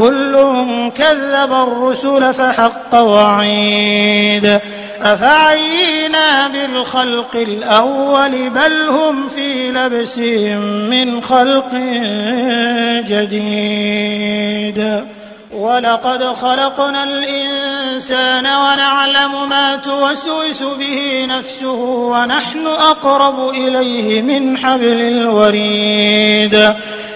كل كذب الرسل فحق وعيد. أفعينا بالخلق الأول بل هم في لبس من خلق جديد. ولقد خلقنا الإنسان ونعلم ما توسوس به نفسه ونحن أقرب إليه من حبل الوريد.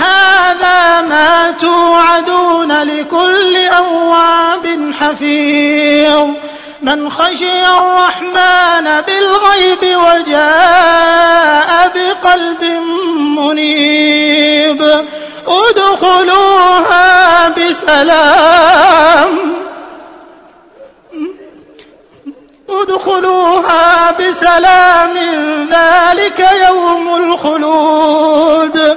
هذا ما توعدون لكل أواب حفيظ. من خشي الرحمن بالغيب وجاء بقلب منيب. ادخلوها بسلام. ادخلوها بسلام. ذلك يوم الخلود.